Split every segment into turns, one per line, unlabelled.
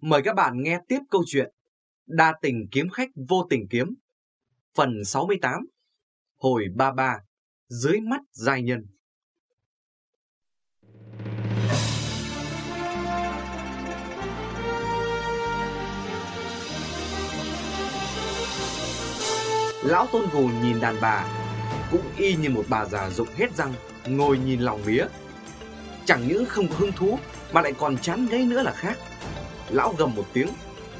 Mời các bạn nghe tiếp câu chuyện Đa tình kiếm khách vô tình kiếm, Phần 68 Hồi 33 Dưới mắt giai nhân. Lão Tôn Gù nhìn đàn bà, Cũng y như một bà già rụng hết răng, Ngồi nhìn lòng mía Chẳng những không có hứng thú, Mà lại còn chán ngấy nữa là khác. Lão gầm một tiếng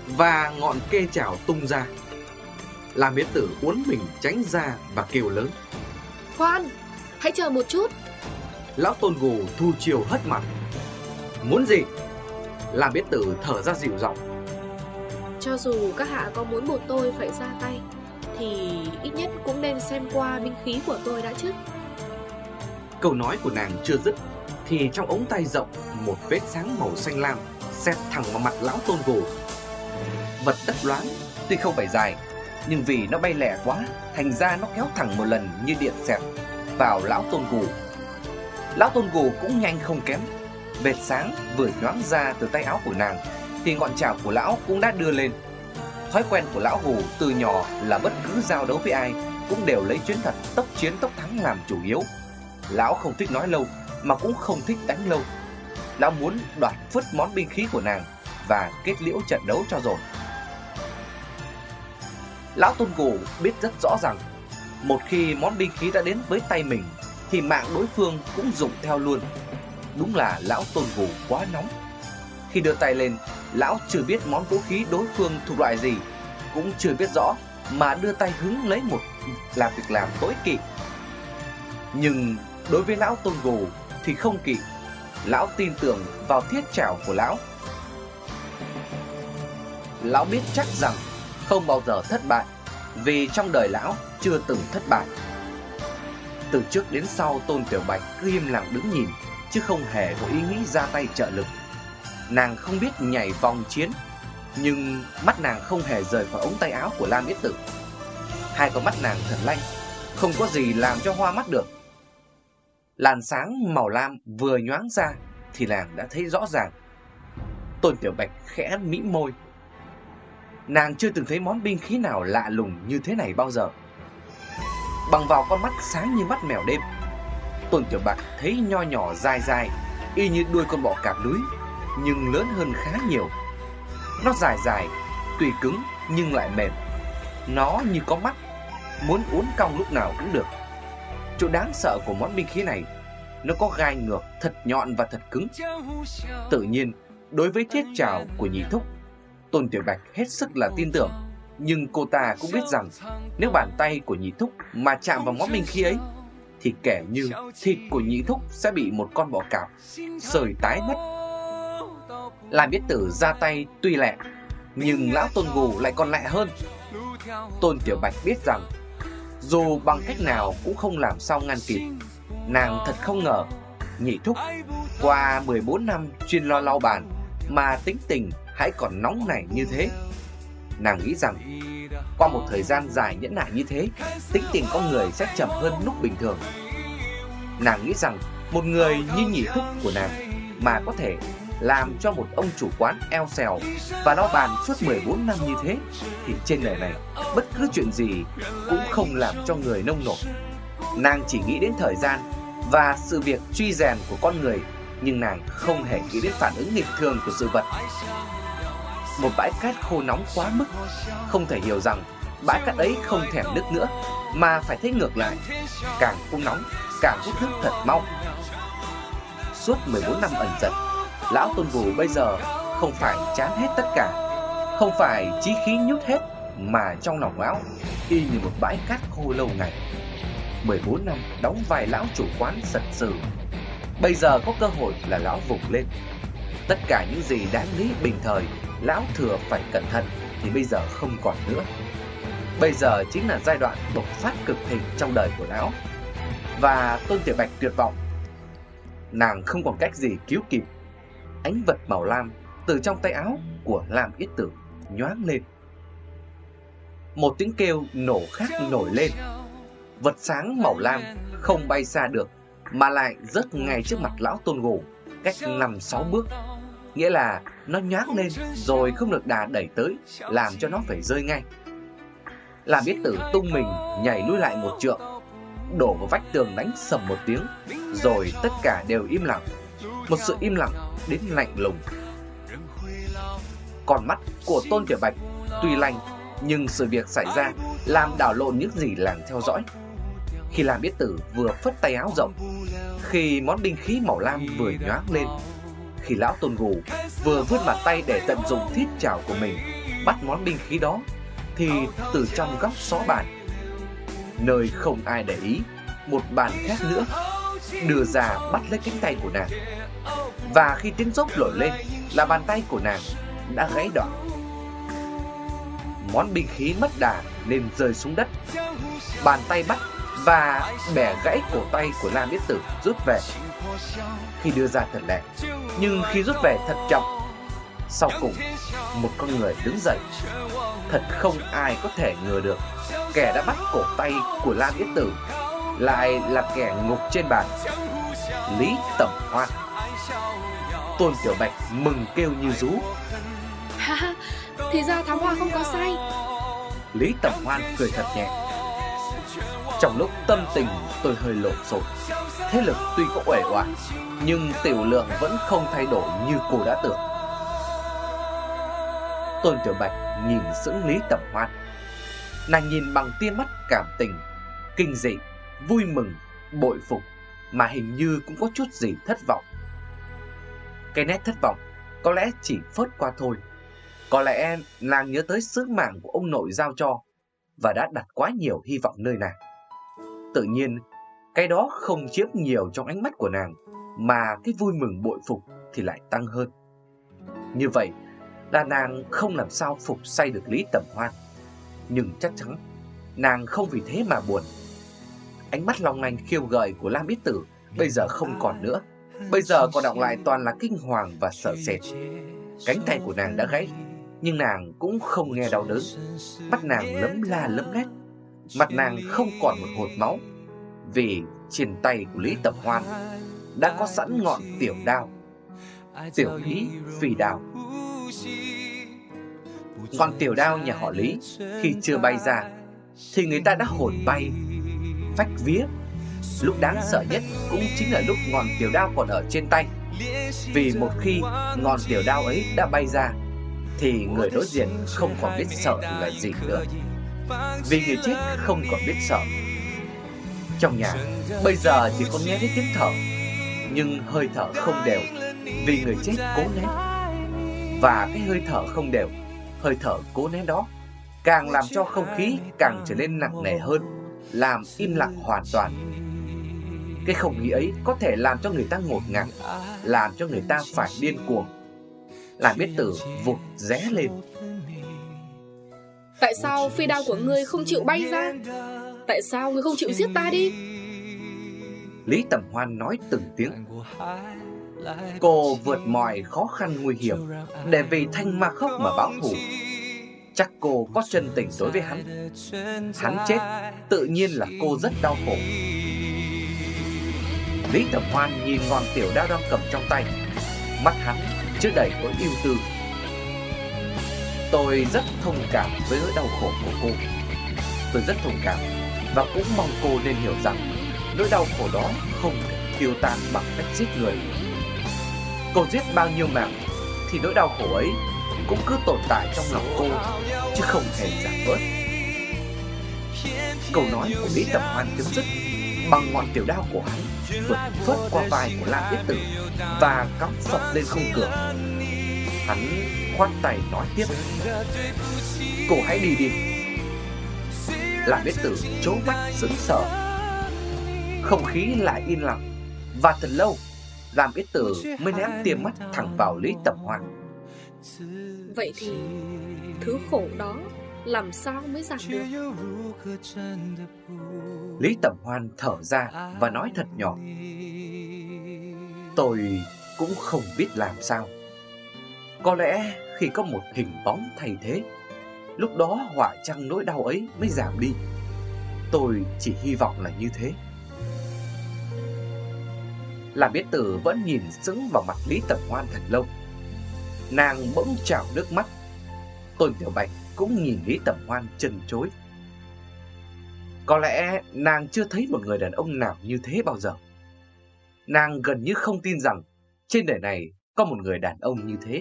Và ngọn kê chảo tung ra. Làm biến tử uốn mình tránh ra và kêu lớn.
Khoan, hãy chờ một chút.
Lão tôn gù thu chiều hất mặt. Muốn gì? Làm biến tử thở ra dịu giọng.
Cho dù các hạ có muốn buộc tôi phải ra tay Thì ít nhất cũng nên xem qua binh khí của tôi đã chứ.
Câu nói của nàng chưa dứt Thì trong ống tay rộng Một vết sáng màu xanh lam Xẹt thẳng vào mặt lão tôn gù. Vật đất loáng Tuy không phải dài, Nhưng vì nó bay lẻ quá, Thành ra nó kéo thẳng một lần như điện xẹt Vào lão tôn gù. Lão tôn gù cũng nhanh không kém. Vệt sáng vừa nhoáng ra từ tay áo của nàng, Thì ngọn chảo của lão cũng đã đưa lên. Thói quen của lão gù từ nhỏ là bất cứ giao đấu với ai Cũng đều lấy chuyến thật tốc chiến tốc thắng làm chủ yếu. Lão không thích nói lâu, Mà cũng không thích đánh lâu. Lão muốn đoạt phứt món binh khí của nàng Và kết liễu trận đấu cho rồi. Lão Tôn Gù biết rất rõ rằng, Một khi món binh khí đã đến với tay mình, Thì mạng đối phương cũng dùng theo luôn. Đúng là lão Tôn Gù quá nóng. Khi đưa tay lên, Lão chưa biết món vũ khí đối phương thuộc loại gì, Cũng chưa biết rõ Mà đưa tay hứng lấy một Làm việc làm tối kỵ. Nhưng đối với lão Tôn Gù Thì không kỵ Lão tin tưởng vào thiết trảo của lão. Lão biết chắc rằng không bao giờ thất bại, Vì trong đời lão chưa từng thất bại. Từ trước đến sau, Tôn Tiểu Bạch cứ im lặng đứng nhìn, Chứ không hề có ý nghĩ ra tay trợ lực. Nàng không biết nhảy vòng chiến, Nhưng mắt nàng không hề rời khỏi ống tay áo của Lam Yết Tử. Hai con mắt nàng thật lanh Không có gì làm cho hoa mắt được. Làn sáng màu lam vừa nhoáng ra Thì nàng đã thấy rõ ràng. Tôn Tiểu Bạch khẽ mĩ môi. Nàng chưa từng thấy món binh khí nào lạ lùng như thế này bao giờ. Bằng vào con mắt sáng như mắt mèo đêm, Tôn Tiểu Bạch thấy nho nhỏ dài dài, Y như đuôi con bọ cạp núi Nhưng lớn hơn khá nhiều. Nó dài dài, tùy cứng nhưng lại mềm. Nó như có mắt, Muốn uốn cong lúc nào cũng được. Chỗ đáng sợ của món binh khí này, Nó có gai ngược thật nhọn và thật cứng. Tự nhiên, Đối với thiết trào của nhị thúc, Tôn Tiểu Bạch hết sức là tin tưởng. Nhưng cô ta cũng biết rằng, Nếu bàn tay của nhị thúc mà chạm vào món binh khí ấy, Thì kẻ như thịt của nhị thúc sẽ bị một con bọ cạp Sời tái mất. Làm biết tử ra tay tuy lẹ, Nhưng lão Tôn Gù lại còn lẹ hơn. Tôn Tiểu Bạch biết rằng dù bằng cách nào cũng không làm sao ngăn kịp, Nàng thật không ngờ, Nhị thúc, Qua 14 năm chuyên lo lau bàn, Mà tính tình hãy còn nóng nảy như thế. Nàng nghĩ rằng, Qua một thời gian dài nhẫn nại như thế, Tính tình con người sẽ chậm hơn lúc bình thường. Nàng nghĩ rằng, Một người như nhị thúc của nàng Mà có thể làm cho một ông chủ quán eo xèo Và lo bàn suốt 14 năm như thế, Thì trên đời này, Bất cứ chuyện gì Cũng không làm cho người nông nổi. Nàng chỉ nghĩ đến thời gian Và sự việc truy rèn của con người, Nhưng nàng không hề nghĩ đến phản ứng nghịch thường của sự vật. Một bãi cát khô nóng quá mức, Không thể hiểu rằng bãi cát ấy không thèm nước nữa, Mà phải thấy ngược lại, Càng khô nóng, càng hút nước thật mau. Suốt 14 năm ẩn giật Lão Tôn Gù bây giờ không phải chán hết tất cả, Không phải chí khí nhút hết Mà trong lòng lão Y như một bãi cát khô lâu ngày. 14 năm đóng vai lão chủ quán sật sự Bây giờ có cơ hội là lão vùng lên. Tất cả những gì đáng lý bình thời, Lão thừa phải cẩn thận Thì bây giờ không còn nữa. Bây giờ chính là giai đoạn bộc phát cực hình trong đời của lão. Và Tôn Tiểu Bạch tuyệt vọng. Nàng không còn cách gì cứu kịp. Ánh vật màu lam Từ trong tay áo của Lam Yết Tử Nhoáng lên. Một tiếng kêu nổ khác nổi lên. Vật sáng màu lam Không bay xa được, Mà lại rớt ngay trước mặt lão Tôn Gù Cách 5-6 bước. Nghĩa là nó nhoáng lên rồi không được đà đẩy tới, Làm cho nó phải rơi ngay. Lam biết tử tung mình nhảy lui lại một trượng, Đổ vào vách tường đánh sầm một tiếng, Rồi tất cả đều im lặng. Một sự im lặng đến lạnh lùng. Còn mắt của Tôn Tiểu Bạch tuy lành, Nhưng sự việc xảy ra làm đảo lộn những gì làng theo dõi. Khi làm biết tử vừa phất tay áo rộng, Khi món binh khí màu lam vừa nhoáng lên, Khi lão tôn gù vừa vươn bàn tay để tận dụng thiết chảo của mình, Bắt món binh khí đó, Thì từ trong góc xó bàn, Nơi không ai để ý, Một bàn khác nữa, Đưa ra bắt lấy cánh tay của nàng. Và khi tiếng dốc nổi lên Là bàn tay của nàng đã gãy đoạn Món binh khí mất đà nên rơi xuống đất. Bàn tay bắt và bẻ gãy cổ tay của Lam Yết Tử rút về. Khi đưa ra thật lẹ, Nhưng khi rút về thật chậm, Sau cùng một con người đứng dậy. Thật không ai có thể ngờ được Kẻ đã bắt cổ tay của Lam Yết Tử Lại là kẻ ngục trên bàn. Lý Tẩm Hoan. Tôn Tiểu Bạch mừng kêu như rú.
Ha thì ra thám hoa không có sai.
Lý Tẩm Hoan cười thật nhẹ. Trong lúc tâm tình tôi hơi lộn xộn Thế lực tuy có uể oải Nhưng tiểu lượng vẫn không thay đổi như cô đã tưởng. Tôn Tiểu Bạch nhìn sững Lý Tẩm Hoan. Nàng nhìn bằng tia mắt cảm tình Kinh dị, vui mừng, bội phục Mà hình như cũng có chút gì thất vọng cái nét thất vọng có lẽ chỉ phớt qua thôi có lẽ nàng nhớ tới sứ mạng của ông nội giao cho và đã đặt quá nhiều hy vọng nơi nàng. Tự nhiên, cái đó không chiếm nhiều trong ánh mắt của nàng mà cái vui mừng bội phục thì lại tăng hơn. Như vậy là nàng không làm sao phục say được Lý Tầm Hoan. Nhưng chắc chắn nàng không vì thế mà buồn. Ánh mắt long lanh khiêu gợi của Lam Bích Tử bây giờ không còn nữa. Bây giờ còn đọc lại toàn là kinh hoàng và sợ sệt. Cánh tay của nàng đã gãy, nhưng nàng cũng không nghe đau đớn. Mắt nàng lấm la lấm lét. Mặt nàng không còn một hột máu, Vì trên tay của Lý Tập Hoan Đã có sẵn ngọn tiểu đao, Tiểu Lý phi đao. Ngọn tiểu đao nhà họ Lý Khi chưa bay ra Thì người ta đã hồn bay, Phách vía. Lúc đáng sợ nhất cũng chính là lúc ngọn tiểu đao còn ở trên tay Vì một khi ngọn tiểu đao ấy đã bay ra thì người đối diện không còn biết sợ là gì nữa. Vì người chết không còn biết sợ. Trong nhà, bây giờ chỉ còn nghe thấy tiếng thở, nhưng hơi thở không đều vì người chết cố nén. Và cái hơi thở không đều, hơi thở cố nén đó càng làm cho không khí càng trở nên nặng nề hơn, làm im lặng hoàn toàn. Cái không khí ấy có thể làm cho người ta ngột ngạt, làm cho người ta phải điên cuồng. Làm biết tử vụt ré lên.
Tại sao phi đao của ngươi không chịu bay ra? Tại sao ngươi không chịu giết ta đi?
Lý Tầm Hoan nói từng tiếng. Cô vượt mọi khó khăn nguy hiểm Để vì thanh ma khốc mà báo thù. Chắc cô có chân tình đối với hắn. Hắn chết Tự nhiên là cô rất đau khổ Lý Tầm Hoan nhìn ngọn tiểu đao đang cầm trong tay Mắt hắn chứa đầy nỗi yêu tư. Tôi rất thông cảm với nỗi đau khổ của cô. Tôi rất thông cảm và cũng mong cô nên hiểu rằng nỗi đau khổ đó không tiêu tan bằng cách giết người. Cô giết bao nhiêu mạng thì nỗi đau khổ ấy cũng cứ tồn tại trong lòng cô, chứ không hề giảm bớt. Câu nói của Lý Tầm Hoan chấm dứt bằng ngọn tiểu đao của hắn vượt phớt qua vai của Lam Yết Tử và cắm phập lên khung cửa. Hắn khoát tay nói tiếp, Cô hãy đi đi. Lam Yết Tử chố mắt sững sờ. Không khí lại yên lặng. Và thật lâu Lam Yết Tử mới ném tia mắt thẳng vào Lý Tầm Hoan.
Vậy thì thứ khổ đó làm sao mới giảm được?
Lý Tẩm Hoan thở ra và nói thật nhỏ. Tôi cũng không biết làm sao. Có lẽ khi có một hình bóng thay thế, Lúc đó hỏa trăng nỗi đau ấy mới giảm đi. Tôi chỉ hy vọng là như thế. Làm biết tử vẫn nhìn sững vào mặt Lý Tẩm Hoan thật lâu. Nàng bỗng trào nước mắt. Tôn Tiểu Bạch cũng nhìn Lý Tẩm Hoan chân chối. Có lẽ nàng chưa thấy một người đàn ông nào như thế bao giờ. Nàng gần như không tin rằng Trên đời này có một người đàn ông như thế.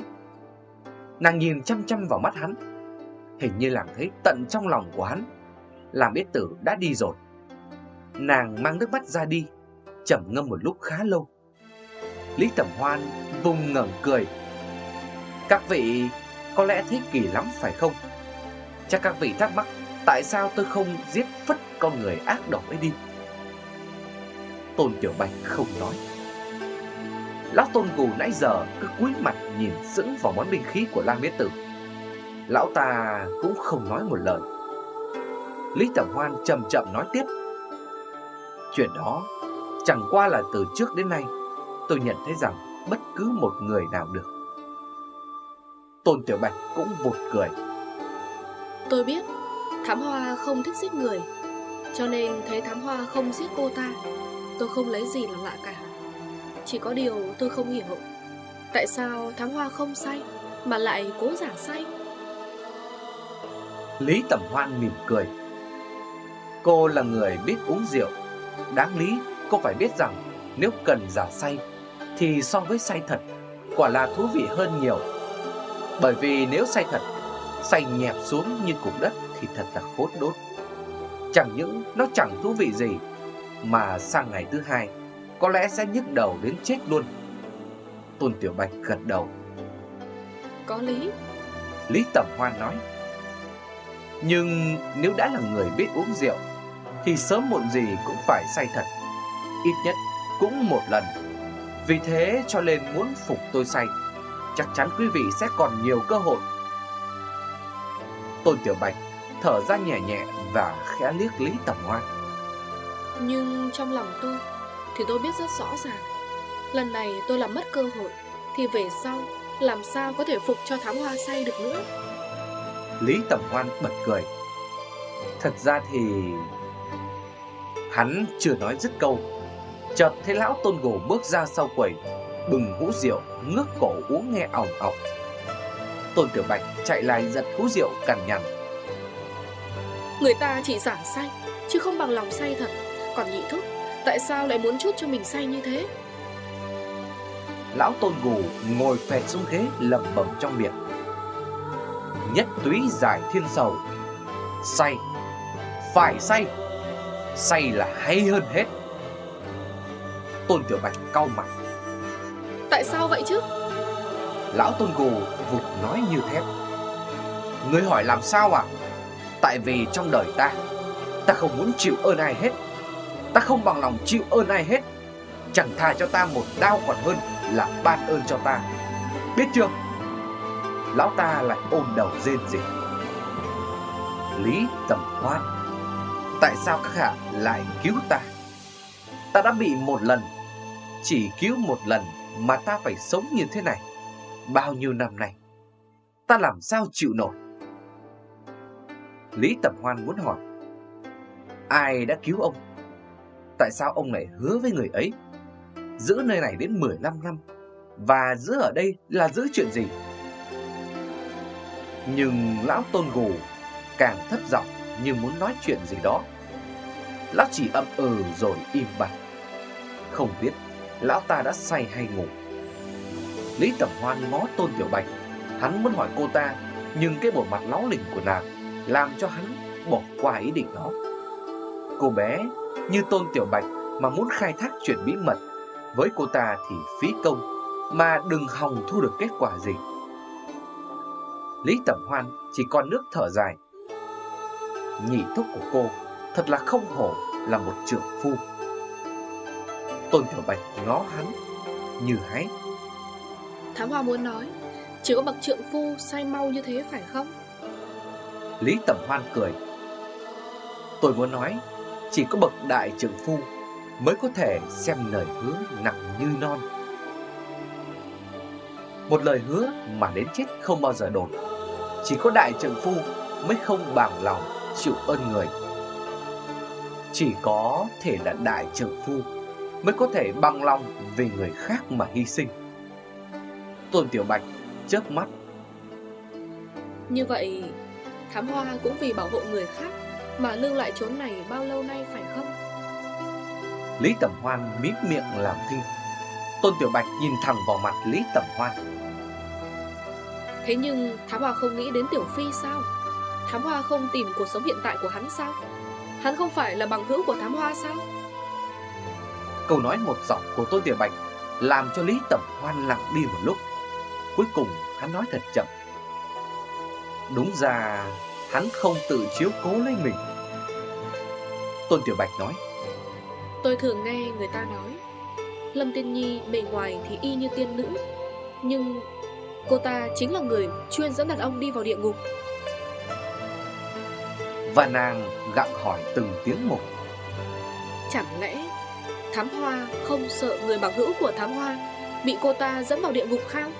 Nàng nhìn chăm chăm vào mắt hắn. Hình như làm thấy tận trong lòng của hắn Làm biết tử đã đi rồi. Nàng mang nước mắt ra đi, trầm ngâm một lúc khá lâu. Lý Tẩm Hoan vùng ngẩng cười. Các vị có lẽ thấy kỳ lắm phải không? Chắc các vị thắc mắc Tại sao tôi không giết phất con người ác độc ấy đi. Tôn Tiểu Bạch không nói. Lão Tôn Gù nãy giờ cứ cúi mặt nhìn sững vào món binh khí của lang Biết Tử. Lão ta cũng không nói một lời. Lý Tẩm Hoan chậm chậm nói tiếp. Chuyện đó chẳng qua là từ trước đến nay, Tôi nhận thấy rằng bất cứ một người nào được. Tôn Tiểu Bạch cũng vụt cười.
Tôi biết Thám Hoa không thích giết người. Cho nên thấy Thám Hoa không giết cô ta, Tôi không lấy gì là lạ cả. Chỉ có điều tôi không hiểu Tại sao Thám Hoa không say Mà lại cố giả say.
Lý Tẩm Hoan mỉm cười. Cô là người biết uống rượu. Đáng lý, cô phải biết rằng Nếu cần giả say Thì so với say thật, Quả là thú vị hơn nhiều. Bởi vì nếu say thật, Say nhẹp xuống như cục đất Thì thật là khốt đốt Chẳng những nó chẳng thú vị gì Mà sang ngày thứ hai Có lẽ sẽ nhức đầu đến chết luôn. Tôn Tiểu Bạch gật đầu.
Có lý.
Lý Tẩm Hoan nói Nhưng nếu đã là người biết uống rượu Thì sớm muộn gì cũng phải say thật. Ít nhất cũng một lần. Vì thế cho nên muốn phục tôi say Chắc chắn quý vị sẽ còn nhiều cơ hội. Tôn Tiểu Bạch thở ra nhẹ nhẹ và khẽ liếc Lý Tẩm Hoan
Nhưng trong lòng tôi Thì tôi biết rất rõ ràng Lần này tôi làm mất cơ hội Thì về sau làm sao có thể phục cho thám hoa say được nữa?
Lý Tẩm Hoan bật cười. Thật ra thì Hắn chưa nói dứt câu. Chợt thấy lão tôn gỗ bước ra sau quầy Bừng hũ rượu Ngước cổ uống nghe ỏng ỏng. Tôn Tiểu Bạch chạy lại giật hũ rượu cằn nhằn
Người ta chỉ giả say Chứ không bằng lòng say thật. Còn nhị thúc Tại sao lại muốn chút cho mình say như thế?
Lão tôn gù ngồi phẹt xuống ghế lẩm bẩm trong miệng. Nhất túy giải thiên sầu. Say Phải say Say là hay hơn hết. Tôn Tiểu Bạch cau mặt
Tại sao vậy chứ?
Lão Tôn Gù vụt nói như thép Ngươi hỏi làm sao à Tại vì trong đời ta Ta không muốn chịu ơn ai hết. Ta không bằng lòng chịu ơn ai hết. Chẳng thà cho ta một đau còn hơn Là ban ơn cho ta. Biết chưa? Lão ta lại ôm đầu rên rỉ. Lý Tầm Hoan, Tại sao các hạ lại cứu ta? Ta đã bị một lần, Chỉ cứu một lần Mà ta phải sống như thế này. Bao nhiêu năm nay, Ta làm sao chịu nổi? Lý Tầm Hoan muốn hỏi, Ai đã cứu ông? Tại sao ông lại hứa với người ấy? Giữ nơi này đến 15 năm Và giữ ở đây là giữ chuyện gì? Nhưng lão tôn gù Càng thất giọng như muốn nói chuyện gì đó. Lão chỉ ậm ừ rồi im bặt. Không biết Lão ta đã say hay ngủ. Lý Tẩm Hoan ngó Tôn Tiểu Bạch. Hắn muốn hỏi cô ta, Nhưng cái bộ mặt láo lỉnh của nàng làm cho hắn bỏ qua ý định đó. Cô bé như Tôn Tiểu Bạch Mà muốn khai thác chuyện bí mật, Với cô ta thì phí công Mà đừng hòng thu được kết quả gì. Lý Tẩm Hoan chỉ còn nước thở dài. Nhị thúc của cô Thật là không hổ là một trưởng phu. Tôn Tiểu Bạch ngó hắn Như hái.
Thám Hoa muốn nói, Chỉ có bậc trượng phu say mau như thế phải không?
Lý Tẩm Hoan cười. Tôi muốn nói, Chỉ có bậc đại trưởng phu Mới có thể xem lời hứa nặng như non. Một lời hứa mà đến chết không bao giờ đột Chỉ có đại trưởng phu mới không bằng lòng chịu ơn người. Chỉ có thể là đại trưởng phu mới có thể bằng lòng vì người khác mà hy sinh. Tôn Tiểu Bạch chớp mắt.
Như vậy Thám Hoa cũng vì bảo hộ người khác Mà lưu lại chốn này bao lâu nay phải không?
Lý Tẩm Hoan mím miệng làm thinh. Tôn Tiểu Bạch nhìn thẳng vào mặt Lý Tẩm Hoan.
Thế nhưng Thám Hoa không nghĩ đến Tiểu Phi sao? Thám Hoa không tìm cuộc sống hiện tại của hắn sao? Hắn không phải là bằng hữu của Thám Hoa sao?
Câu nói một giọng của Tôn Tiểu Bạch Làm cho Lý Tẩm Hoan lặng đi một lúc. Cuối cùng hắn nói thật chậm Đúng ra hắn không tự chiếu cố lấy mình. Tôn Tiểu Bạch nói
Tôi thường nghe người ta nói Lâm Tiên Nhi bề ngoài thì y như tiên nữ Nhưng cô ta chính là người chuyên dẫn đàn ông đi vào địa ngục.
Và nàng gặng hỏi từng tiếng một
Chẳng lẽ Thám Hoa không sợ người bằng hữu của Thám Hoa Bị cô ta dẫn vào địa ngục khang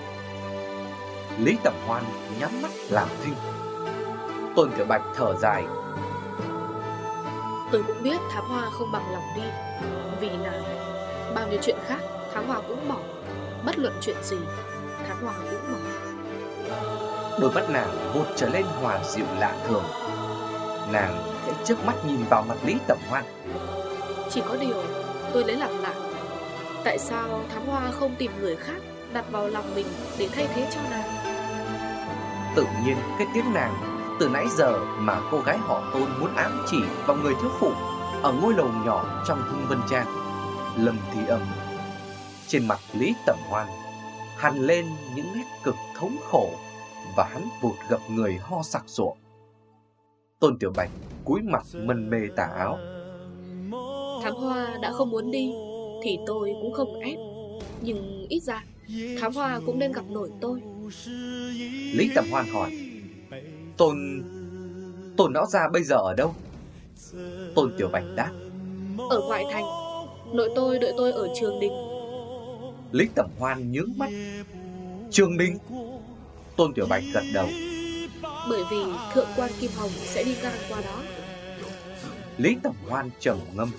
Lý Tẩm Hoan nhắm mắt làm thinh Tôn Tiểu Bạch thở dài.
Tôi cũng biết Thám Hoa không bằng lòng đi. Vì là bao nhiêu chuyện khác Thám Hoa cũng bỏ. Bất luận chuyện gì Thám Hoa cũng bỏ.
Đôi mắt nàng vụt trở lên hòa dịu lạ thường. Nàng khẽ trước mắt nhìn vào mặt Lý Tẩm Hoan.
Chỉ có điều tôi lấy làm lạ. Tại sao Thám Hoa không tìm người khác Đặt vào lòng mình để thay thế cho nàng
Tự nhiên cái tiếng nàng. Từ nãy giờ mà cô gái họ tôn muốn ám chỉ vào người thiếu phụ Ở ngôi lầu nhỏ trong hưng vân trang. Lâm Thị Âm, Trên mặt Lý Tẩm Hoan, Hằn lên những nét cực thống khổ Và hắn vụt gặp người ho sặc sụa. Tôn Tiểu Bạch cúi mặt mân mê tà áo.
Thám Hoa đã không muốn đi Thì tôi cũng không ép, Nhưng ít ra Thám Hoa cũng nên gặp nổi tôi.
Lý Tẩm Hoan hỏi Tôn... Tôn lão gia bây giờ ở đâu? Tôn Tiểu Bạch đáp
Ở ngoại thành Nội tôi đợi tôi ở trường đình.
Lý Tẩm Hoan nhướng mắt. Trường đình? Tôn Tiểu Bạch gật đầu
Bởi vì thượng quan Kim Hồng sẽ đi ngang qua đó.
Lý Tẩm Hoan trầm ngâm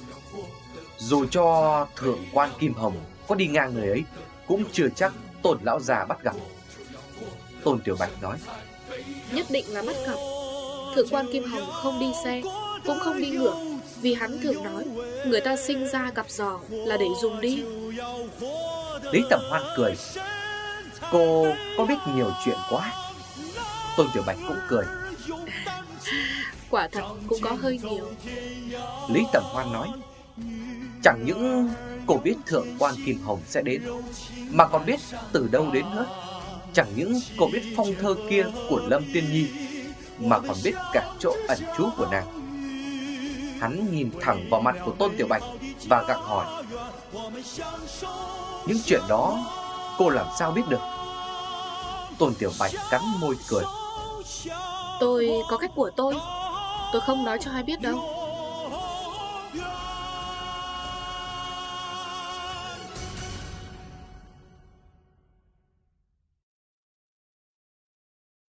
Dù cho thượng quan Kim Hồng có đi ngang người ấy Cũng chưa chắc Tôn lão già bắt gặp Tôn Tiểu Bạch nói.
Nhất định là bắt gặp. Thượng quan Kim Hồng không đi xe Cũng không đi ngựa Vì hắn thường nói Người ta sinh ra gặp giò là để dùng đi.
Lý Tẩm Hoan cười. Cô có biết nhiều chuyện quá. Tôn Tiểu Bạch cũng cười.
Quả thật cũng có hơi nhiều.
Lý Tẩm Hoan nói Chẳng những cô biết Thượng quan Kim Hồng sẽ đến Mà còn biết từ đâu đến hết Chẳng những cô biết phong thơ kia của Lâm Tiên Nhi, Mà còn biết cả chỗ ẩn trú của nàng. Hắn nhìn thẳng vào mặt của Tôn Tiểu Bạch Và gặng hỏi, Những chuyện đó cô làm sao biết được? Tôn Tiểu Bạch cắn môi cười,
Tôi có cách của tôi Tôi không nói cho ai biết đâu.